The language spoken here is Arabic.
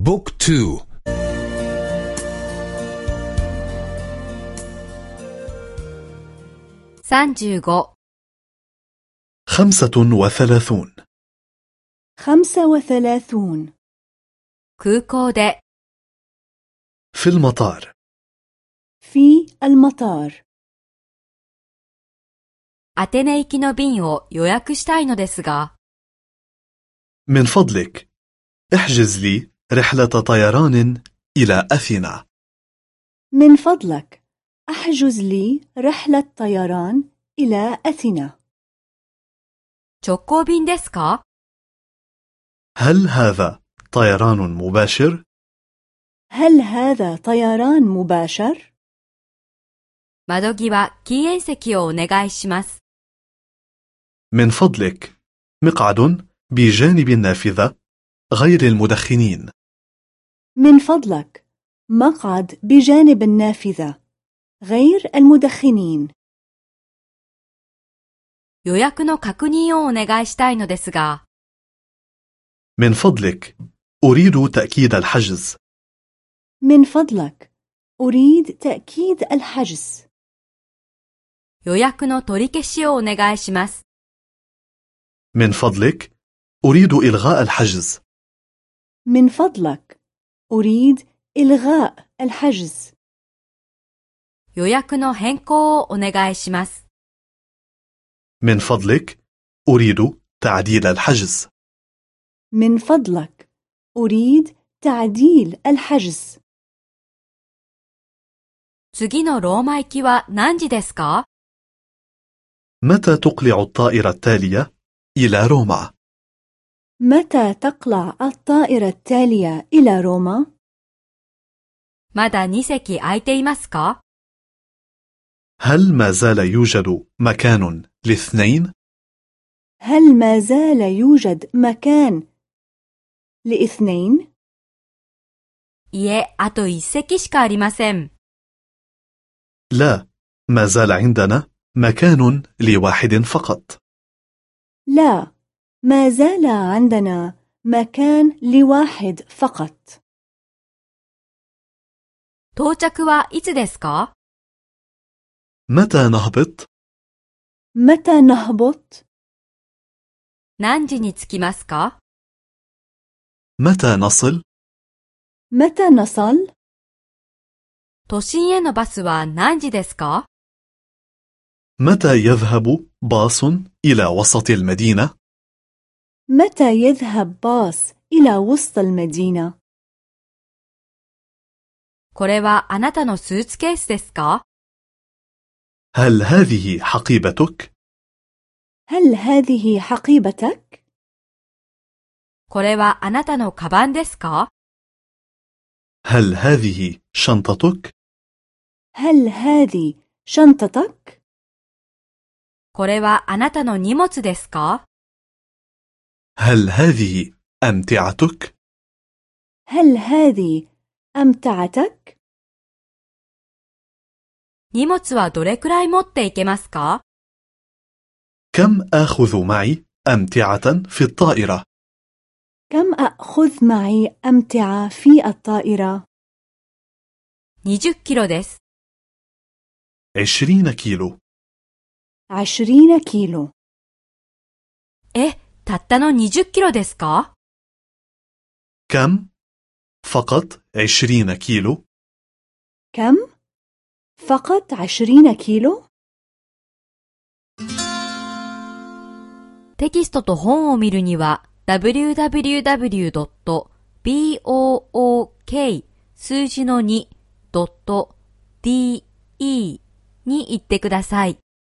بوك تو 35 خمسة وثلاثون خمسة وثلاثون 空港で في المطار في المطار アテネ行きの便を予約したいのですが、 من فضلك احجز لي رحلة طيران إلى أثينا من فضلك احجز لي رحلة طيران إلى أثينا 直行便ですか هل هذا طيران مباشر؟ هل هذا طيران مباشر؟ 窓際禁煙席をお願いします。 من فضلك مقعد بجانب النافذة غير المدخنين من فضلك مقعد بجانب النافذة غير المدخنين 予約の確認をお願いしたいのですが、 من فضلك أريد تأكيد الحجز من فضلك أريد تأكيد الحجز 予約の取り消しをお願いします。 من فضلك أريد إلغاء الحجز من فضلك أريد إلغاء الحجز 予約の変更をお願いします。 من فضلك أريد تعديل الحجز من فضلك أريد تعديل الحجز 次のローマ行きは何時ですか متى تقلع الطائرة التالية إلى روما؟ متى تقلع الطائرة التالية إلى روما؟ まだ2席空いていますか هل ما زال يوجد مكان لاثنين؟ هل ما زال يوجد مكان لاثنين؟ いえ、あと1席しかありません。 لا ما زال عندنا مكان لواحد فقط لا ما زال عندنا مكان لواحد فقط 到着はいつですか متى نهبط؟ متى نهبط؟ 何時に着きますか متى نصل؟ متى نصل؟ 都心へのバスは何時ですか متى يذهب باص إلى وسط المدينة؟ متى يذهب باص إلى وسط المدينة؟ これはあなたのスーツケースですか هل هذه حقيبتك؟ هل هذه حقيبتك؟ これはあなたのカバンですか هل هذه شنطتك؟ هل هذه شنطتك؟ これはあなたの荷物ですか هل هذه أمتعتك؟ هل هذه أمتعتك؟ 荷物はどれくらい持っていけますか كم آخذ معي أمتعة في الطائرة؟ كم أخذ معي أمتعة في الطائرة؟ 20キロです。 عشرين كيلو عشرين كيلو え、 たったの20キロですか كم؟ فقط عشرين كيلو كم؟ فقط عشرين كيلو؟ テキストと本を見るには www.book 数字の 2.de に行ってください。